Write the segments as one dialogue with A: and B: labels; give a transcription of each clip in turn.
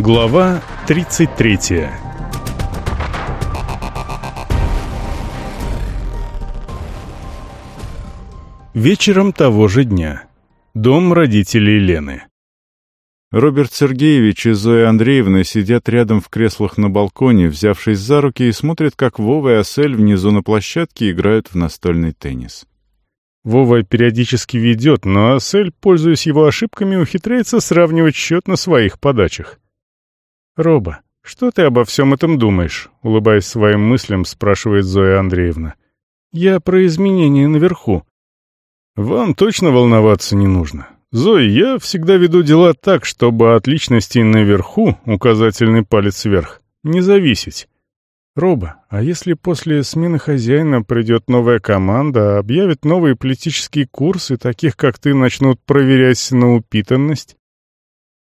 A: Глава 33 Вечером того же дня. Дом родителей Лены.
B: Роберт Сергеевич и Зоя Андреевна сидят рядом в креслах на балконе, взявшись за руки, и смотрят, как Вова и Асель внизу на площадке играют в настольный теннис.
A: Вова периодически ведет, но Асель, пользуясь его ошибками, ухитряется сравнивать счет на своих подачах. «Роба, что ты обо всем этом думаешь?» — улыбаясь своим мыслям, спрашивает Зоя Андреевна. «Я про изменения наверху». «Вам точно волноваться не нужно. Зоя, я всегда веду дела так, чтобы от личности наверху, указательный палец вверх, не зависеть». «Роба, а если после смены хозяина придет новая команда, объявит новые политические курсы, таких как ты начнут проверять на упитанность?»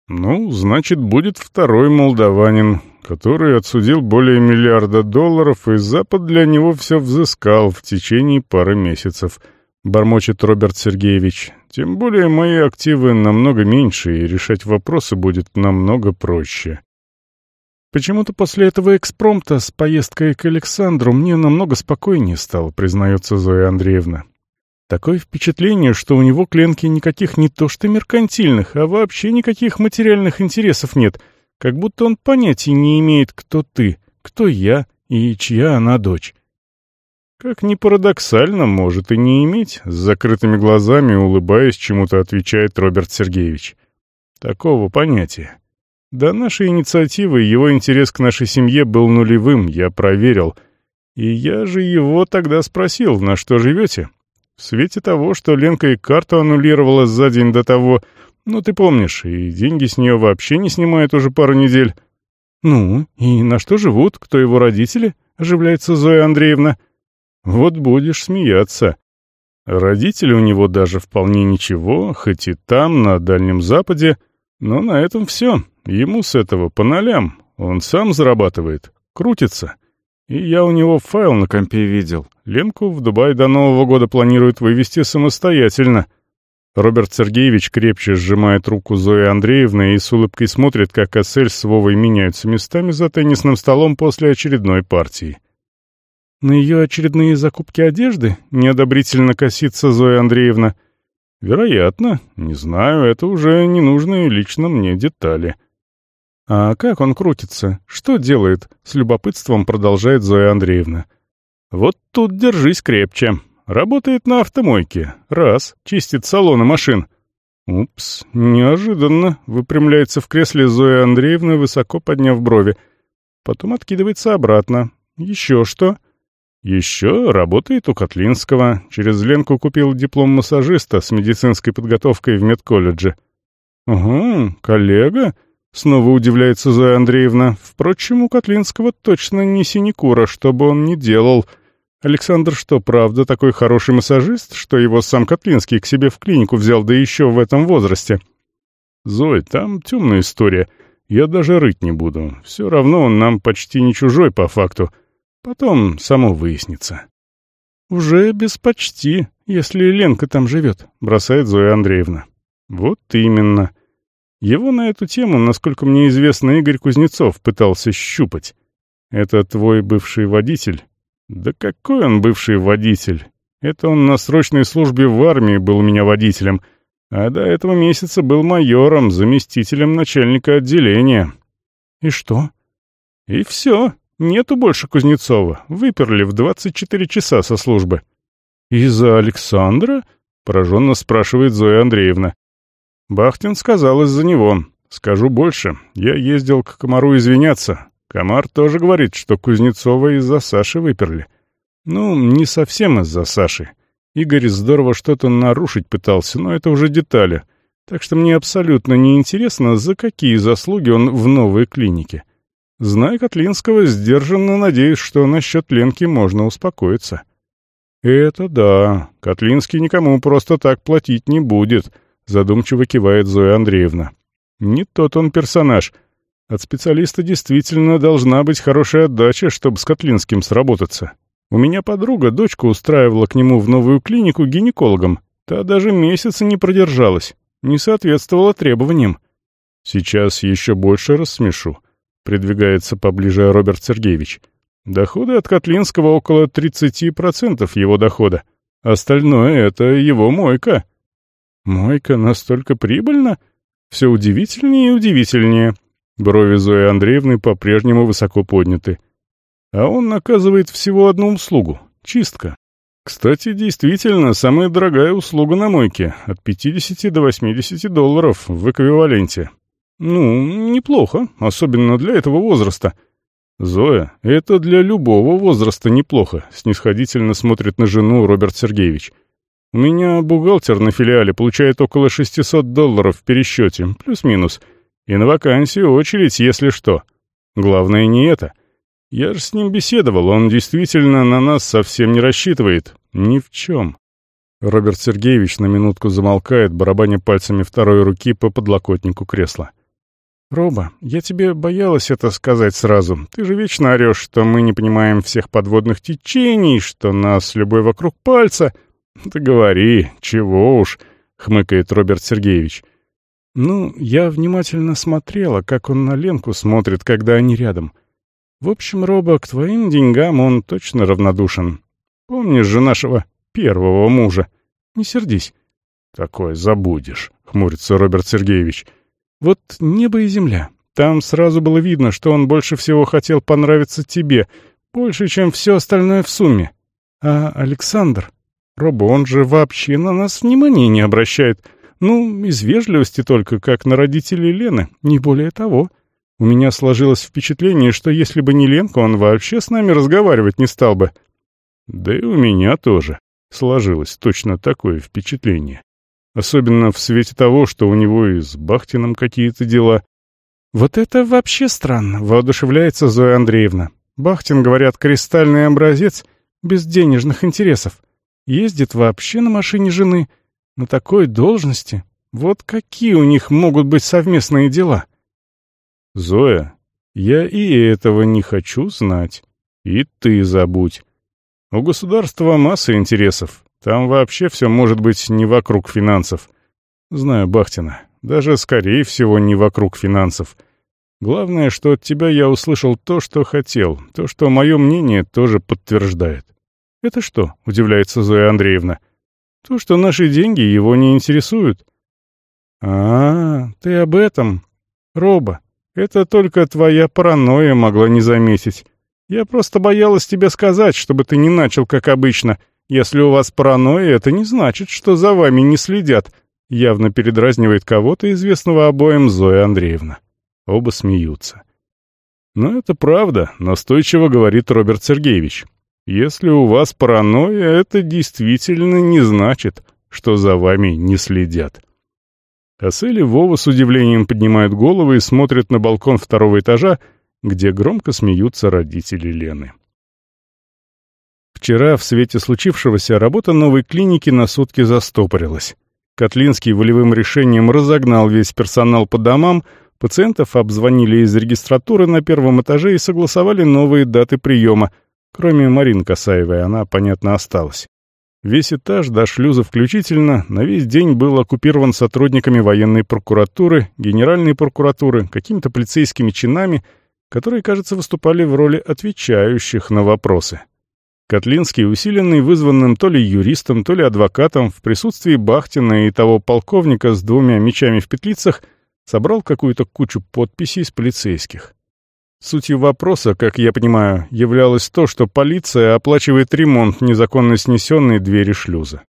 A: Ну, значит, будет второй молдаванин, который отсудил более миллиарда долларов, и Запад для него все взыскал в течение пары месяцев, бормочет Роберт Сергеевич. Тем более мои активы намного меньше, и решать вопросы будет намного проще. Почему-то после этого экспромта с поездкой к Александру мне намного спокойнее стало, признается Зоя Андреевна. Такое впечатление, что у него к Ленке никаких не то что меркантильных, а вообще никаких материальных интересов нет, как будто он понятия не имеет, кто ты, кто я и чья она дочь. Как ни парадоксально, может и не иметь, с закрытыми глазами, улыбаясь, чему-то отвечает Роберт Сергеевич. Такого понятия. До нашей инициативы его интерес к нашей семье был нулевым, я проверил. И я же его тогда спросил, на что живете? В свете того, что Ленка и карту аннулировала за день до того, ну ты помнишь, и деньги с нее вообще не снимают уже пару недель. Ну, и на что живут, кто его родители? Оживляется Зоя Андреевна. Вот будешь смеяться. Родители у него даже вполне ничего, хоть и там, на Дальнем Западе, но на этом все. Ему с этого по нолям. Он сам зарабатывает, крутится. И я у него файл на компе видел. Ленку в Дубай до Нового года планирует вывести самостоятельно. Роберт Сергеевич крепче сжимает руку Зои Андреевны и с улыбкой смотрит, как Ассель с Вовой меняются местами за теннисным столом после очередной партии. На ее очередные закупки одежды неодобрительно косится Зоя Андреевна. Вероятно, не знаю, это уже ненужные лично мне детали. «А как он крутится? Что делает?» — с любопытством продолжает Зоя Андреевна. «Вот тут держись крепче. Работает на автомойке. Раз. Чистит салоны машин». «Упс, неожиданно», — выпрямляется в кресле Зоя Андреевна, высоко подняв брови. Потом откидывается обратно. «Еще что?» «Еще работает у Котлинского. Через Ленку купил диплом массажиста с медицинской подготовкой в медколледже». «Угу, коллега?» Снова удивляется Зоя Андреевна. Впрочем, у Котлинского точно не синекура, что бы он ни делал. Александр что, правда, такой хороший массажист, что его сам Котлинский к себе в клинику взял, да еще в этом возрасте? Зой, там темная история. Я даже рыть не буду. Все равно он нам почти не чужой по факту. Потом само выяснится. «Уже без почти, если Ленка там живет», — бросает Зоя Андреевна. «Вот именно». Его на эту тему, насколько мне известно, Игорь Кузнецов пытался щупать. «Это твой бывший водитель?» «Да какой он бывший водитель? Это он на срочной службе в армии был у меня водителем, а до этого месяца был майором, заместителем начальника отделения». «И что?» «И все. Нету больше Кузнецова. Выперли в 24 часа со службы». «Из-за Александра?» — пораженно спрашивает Зоя Андреевна. Бахтин сказал из-за него. Скажу больше, я ездил к Комару извиняться. Комар тоже говорит, что Кузнецова из-за Саши выперли. Ну, не совсем из-за Саши. Игорь здорово что-то нарушить пытался, но это уже детали. Так что мне абсолютно не интересно, за какие заслуги он в новой клинике. Зная Котлинского, сдержанно надеюсь, что насчет Ленки можно успокоиться. Это да, Котлинский никому просто так платить не будет — Задумчиво кивает Зоя Андреевна. Не тот он персонаж. От специалиста действительно должна быть хорошая отдача, чтобы с Котлинским сработаться. У меня подруга дочку устраивала к нему в новую клинику гинекологом. Та даже месяца не продержалась. Не соответствовала требованиям. Сейчас еще больше рассмешу. Придвигается поближе Роберт Сергеевич. Доходы от Котлинского около 30% его дохода. Остальное — это его мойка. Мойка настолько прибыльна? Все удивительнее и удивительнее. Брови Зои Андреевны по-прежнему высоко подняты. А он наказывает всего одну услугу — чистка. Кстати, действительно, самая дорогая услуга на мойке — от 50 до 80 долларов в эквиваленте. Ну, неплохо, особенно для этого возраста. Зоя, это для любого возраста неплохо, снисходительно смотрит на жену Роберт Сергеевич. У меня бухгалтер на филиале получает около 600 долларов в пересчете, плюс-минус. И на вакансию очередь, если что. Главное не это — я же с ним беседовал, он действительно на нас совсем не рассчитывает. Ни в чем. Роберт Сергеевич на минутку замолкает, барабаня пальцами второй руки по подлокотнику кресла. «Роба, я тебе боялась это сказать сразу. Ты же вечно орешь, что мы не понимаем всех подводных течений, что нас любой вокруг пальца. Ты говори, чего уж», — хмыкает Роберт Сергеевич. «Ну, я внимательно смотрела, как он на Ленку смотрит, когда они рядом. В общем, Роба, к твоим деньгам он точно равнодушен. Помнишь же нашего первого мужа? Не сердись. Такое забудешь, хмурится Роберт Сергеевич. Вот небо и земля. Там сразу было видно, что он больше всего хотел понравиться тебе, больше, чем все остальное в сумме. А Александр? Роба, он же вообще на нас внимания не обращает. Ну, из вежливости только, как на родителей Лены, не более того. У меня сложилось впечатление, что если бы не Ленка, он вообще с нами разговаривать не стал бы. Да и у меня тоже сложилось точно такое впечатление. Особенно в свете того, что у него и с Бахтином какие-то дела. Вот это вообще странно, воодушевляется Зоя Андреевна. Бахтин, говорят, кристальный образец, без денежных интересов. Ездит вообще на машине жены, на такой должности. Вот какие у них могут быть совместные дела? «Зоя, я и этого не хочу знать. И ты забудь. У государства масса интересов. Там вообще все может быть не вокруг финансов. Знаю Бахтина. Даже, скорее всего, не вокруг финансов. Главное, что от тебя я услышал то, что хотел, то, что мое мнение тоже подтверждает. «Это что?» — удивляется Зоя Андреевна. «То, что наши деньги его не интересуют». «А, ты об этом. Роба, это только твоя паранойя могла не заметить. Я просто боялась тебе сказать, чтобы ты не начал, как обычно. Если у вас паранойя, это не значит, что за вами не следят. Явно передразнивает кого-то, известного обоим Зоя Андреевна. Оба смеются. Но это правда, настойчиво говорит Роберт Сергеевич. Если у вас паранойя, это действительно не значит, что за вами не следят. Ассель и Вова с удивлением поднимают головы и смотрят на балкон второго этажа, где громко смеются родители Лены. Вчера, в свете случившегося, работа новой клиники на сутки застопорилась. Котлинский волевым решением разогнал весь персонал по домам, пациентов обзвонили из регистратуры на первом этаже и согласовали новые даты приема, кроме Марин Касаевой, она, понятно, осталась. Весь этаж, до шлюза включительно, на весь день был оккупирован сотрудниками военной прокуратуры, генеральной прокуратуры, какими-то полицейскими чинами, которые, кажется, выступали в роли отвечающих на вопросы. Котлинский, усиленный вызванным то ли юристом, то ли адвокатом, в присутствии Бахтина и того полковника с двумя мечами в петлицах, собрал какую-то кучу подписей с полицейских. Сутью вопроса, как я понимаю, являлось то, что полиция оплачивает ремонт незаконно снесенной двери шлюза.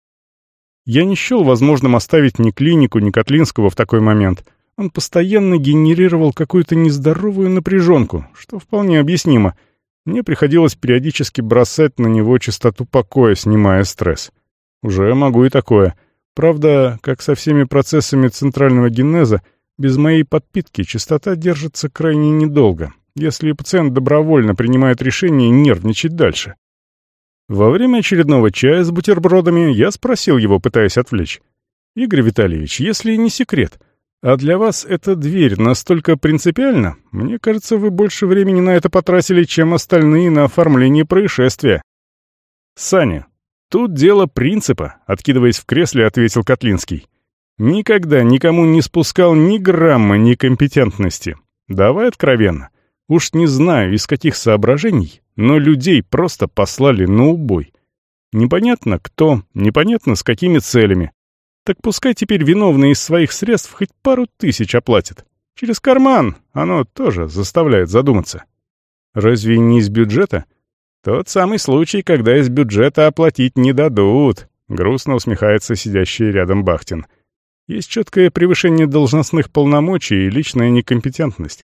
A: Я не счел возможным оставить ни клинику, ни Котлинского в такой момент. Он постоянно генерировал какую-то нездоровую напряженку, что вполне объяснимо. Мне приходилось периодически бросать на него частоту покоя, снимая стресс. Уже могу и такое. Правда, как со всеми процессами центрального генеза, без моей подпитки частота держится крайне недолго, если пациент добровольно принимает решение нервничать дальше. Во время очередного чая с бутербродами я спросил его, пытаясь отвлечь. «Игорь Витальевич, если не секрет, а для вас эта дверь настолько принципиальна? Мне кажется, вы больше времени на это потратили, чем остальные на оформление происшествия». «Саня, тут дело принципа», — откидываясь в кресле, ответил Котлинский. Никогда никому не спускал ни грамма некомпетентности. Давай откровенно. Уж не знаю, из каких соображений, но людей просто послали на убой. Непонятно кто, непонятно с какими целями. Так пускай теперь виновные из своих средств хоть пару тысяч оплатят. Через карман оно тоже заставляет задуматься. Разве не из бюджета? Тот самый случай, когда из бюджета оплатить не дадут, грустно усмехается сидящий рядом Бахтин. Есть четкое превышение должностных полномочий и личная некомпетентность.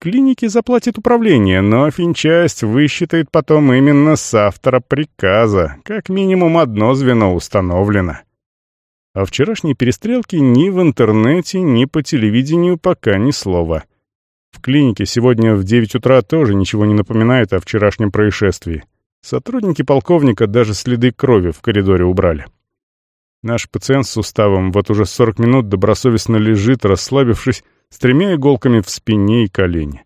A: Клинике заплатит управление, но финчасть высчитает потом именно с автора приказа. Как минимум одно звено установлено. О вчерашней перестрелке ни в интернете, ни по телевидению пока ни слова. В клинике сегодня в 9 утра тоже ничего не напоминает о вчерашнем происшествии. Сотрудники полковника даже следы крови в коридоре убрали. Наш пациент с суставом вот уже 40 минут добросовестно лежит, расслабившись, с тремя иголками в спине и колене.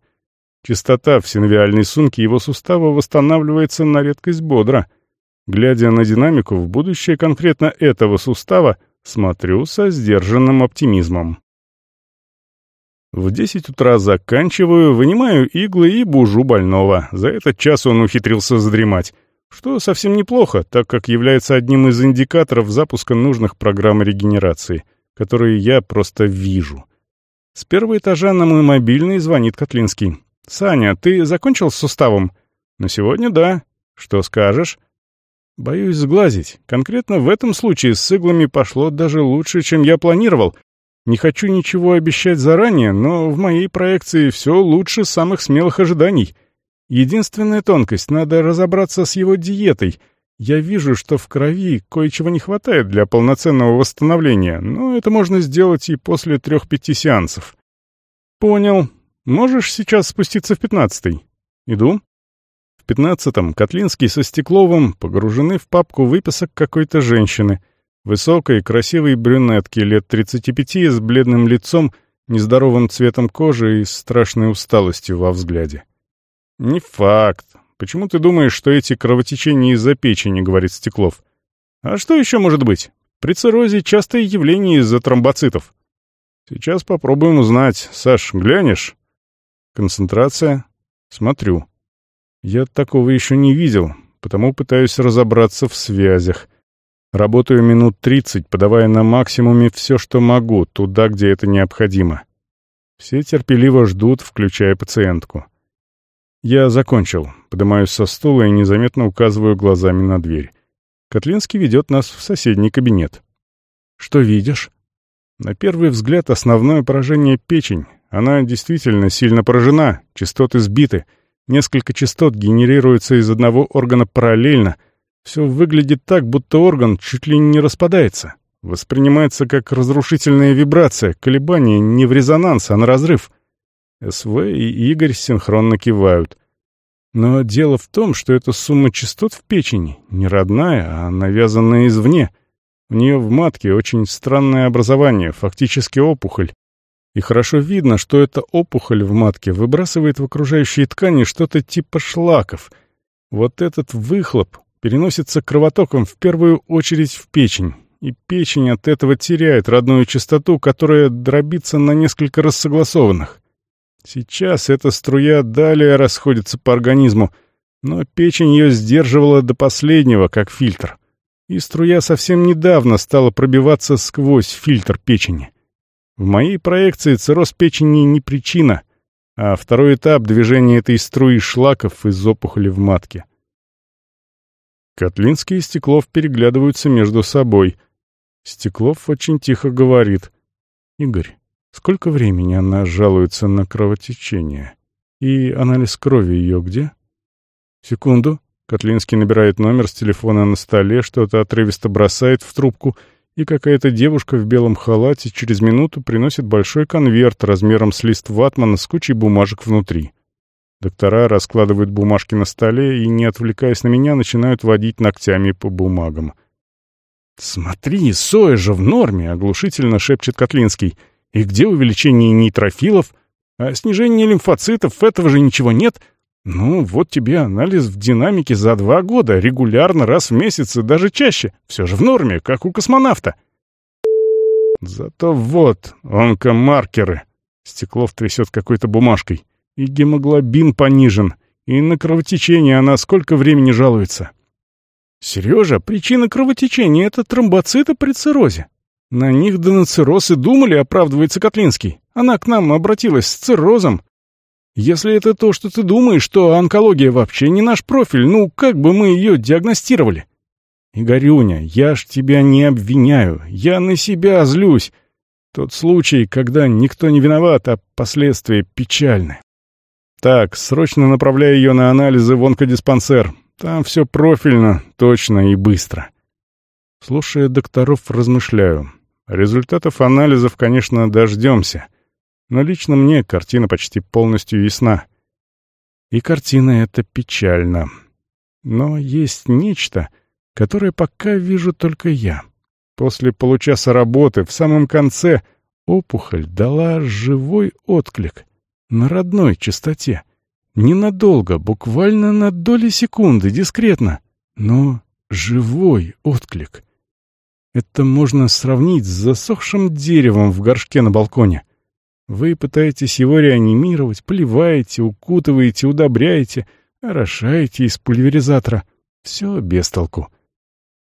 A: Частота в синовиальной сумке его сустава восстанавливается на редкость бодро. Глядя на динамику в будущее конкретно этого сустава, смотрю со сдержанным оптимизмом. В 10 утра заканчиваю, вынимаю иглы и бужу больного. За этот час он ухитрился задремать, что совсем неплохо, так как является одним из индикаторов запуска нужных программ регенерации, которые я просто вижу. С первого этажа на мой мобильный звонит Котлинский. «Саня, ты закончил с суставом?» «На сегодня да. Что скажешь?» «Боюсь сглазить. Конкретно в этом случае с иглами пошло даже лучше, чем я планировал. Не хочу ничего обещать заранее, но в моей проекции все лучше самых смелых ожиданий. Единственная тонкость — надо разобраться с его диетой — я вижу, что в крови кое-чего не хватает для полноценного восстановления, но это можно сделать и после трех-пяти сеансов. Понял. Можешь сейчас спуститься в пятнадцатый? Иду. В пятнадцатом Котлинский со Стекловым погружены в папку выписок какой-то женщины. Высокой, красивой брюнетки лет 35 с бледным лицом, нездоровым цветом кожи и страшной усталостью во взгляде. Не факт, Почему ты думаешь, что эти кровотечения из-за печени, говорит Стеклов? А что еще может быть? При циррозе частое явление из-за тромбоцитов. Сейчас попробуем узнать. Саш, глянешь? Концентрация. Смотрю. Я такого еще не видел, потому пытаюсь разобраться в связях. Работаю минут тридцать, подавая на максимуме все, что могу, туда, где это необходимо. Все терпеливо ждут, включая пациентку. Я закончил. Поднимаюсь со стула и незаметно указываю глазами на дверь. Котлинский ведет нас в соседний кабинет. «Что видишь?» На первый взгляд основное поражение — печень. Она действительно сильно поражена, частоты сбиты. Несколько частот генерируются из одного органа параллельно. Все выглядит так, будто орган чуть ли не распадается. Воспринимается как разрушительная вибрация, колебание не в резонанс, а на разрыв — СВ и Игорь синхронно кивают. Но дело в том, что эта сумма частот в печени не родная, а навязанная извне. У нее в матке очень странное образование, фактически опухоль. И хорошо видно, что эта опухоль в матке выбрасывает в окружающие ткани что-то типа шлаков. Вот этот выхлоп переносится кровотоком в первую очередь в печень, и печень от этого теряет родную частоту, которая дробится на несколько рассогласованных. Сейчас эта струя далее расходится по организму, но печень ее сдерживала до последнего, как фильтр. И струя совсем недавно стала пробиваться сквозь фильтр печени. В моей проекции цирроз печени не причина, а второй этап движения этой струи шлаков из опухоли в матке. Котлинский и Стеклов переглядываются между собой. Стеклов очень тихо говорит. «Игорь, Сколько времени она жалуется на кровотечение? И анализ крови ее где? Секунду. Котлинский набирает номер с телефона на столе, что-то отрывисто бросает в трубку, и какая-то девушка в белом халате через минуту приносит большой конверт размером с лист ватмана с кучей бумажек внутри. Доктора раскладывают бумажки на столе и, не отвлекаясь на меня, начинают водить ногтями по бумагам. «Смотри, соя же в норме!» — оглушительно шепчет Котлинский — и где увеличение нейтрофилов? А снижение лимфоцитов этого же ничего нет. Ну, вот тебе анализ в динамике за два года, регулярно, раз в месяц и даже чаще. Все же в норме, как у космонавта. Зато вот, онкомаркеры. Стеклов трясет какой-то бумажкой. И гемоглобин понижен. И на кровотечение она сколько времени жалуется. Сережа, причина кровотечения — это тромбоциты при циррозе. На них да на цирроз и думали, оправдывается Котлинский. Она к нам обратилась с циррозом. Если это то, что ты думаешь, то онкология вообще не наш профиль, ну как бы мы ее диагностировали? Игорюня, я ж тебя не обвиняю, я на себя злюсь. Тот случай, когда никто не виноват, а последствия печальны. Так, срочно направляй ее на анализы в онкодиспансер. Там все профильно, точно и быстро. Слушая докторов, размышляю. Результатов анализов, конечно, дождемся. Но лично мне картина почти полностью ясна. И картина эта печальна. Но есть нечто, которое пока вижу только я. После получаса работы в самом конце опухоль дала живой отклик на родной частоте. Ненадолго, буквально на доли секунды, дискретно, но живой отклик. Это можно сравнить с засохшим деревом в горшке на балконе. Вы пытаетесь его реанимировать, поливаете, укутываете, удобряете, орошаете из пульверизатора. Все без толку.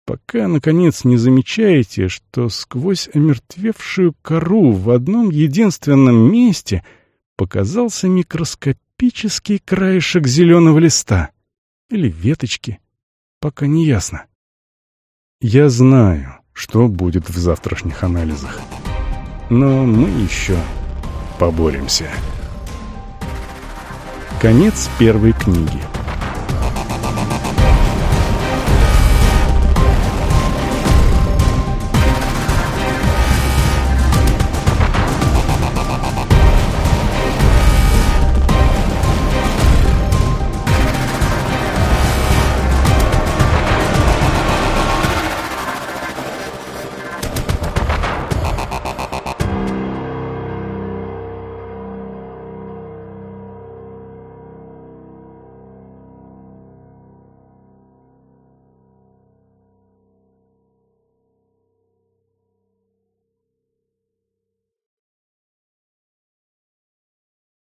A: Пока, наконец, не замечаете, что сквозь омертвевшую кору в одном единственном месте показался микроскопический краешек зеленого листа. Или веточки. Пока не ясно. Я знаю, что будет в завтрашних анализах. Но мы еще поборемся. Конец первой книги.